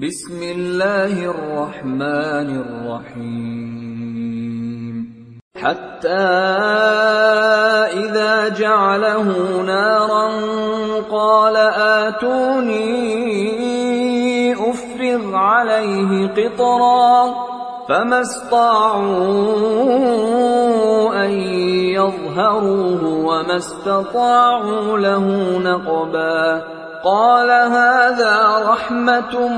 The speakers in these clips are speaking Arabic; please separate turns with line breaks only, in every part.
بسم الله الرحمن الرحيم حتى اذا جعله نارا قال اتوني افرغ عليه قطرا فما استطاعوا ان يظهروه وما استطاعوا له نقبا قال هذا رحمة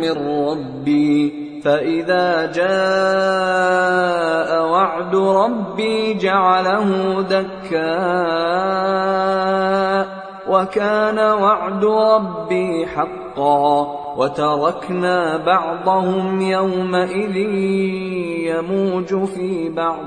من ربي فإذا جاء وعد ربي جعله دكاء وكان وعد ربي حقا وتركنا بعضهم يومئذ يموج في بعض.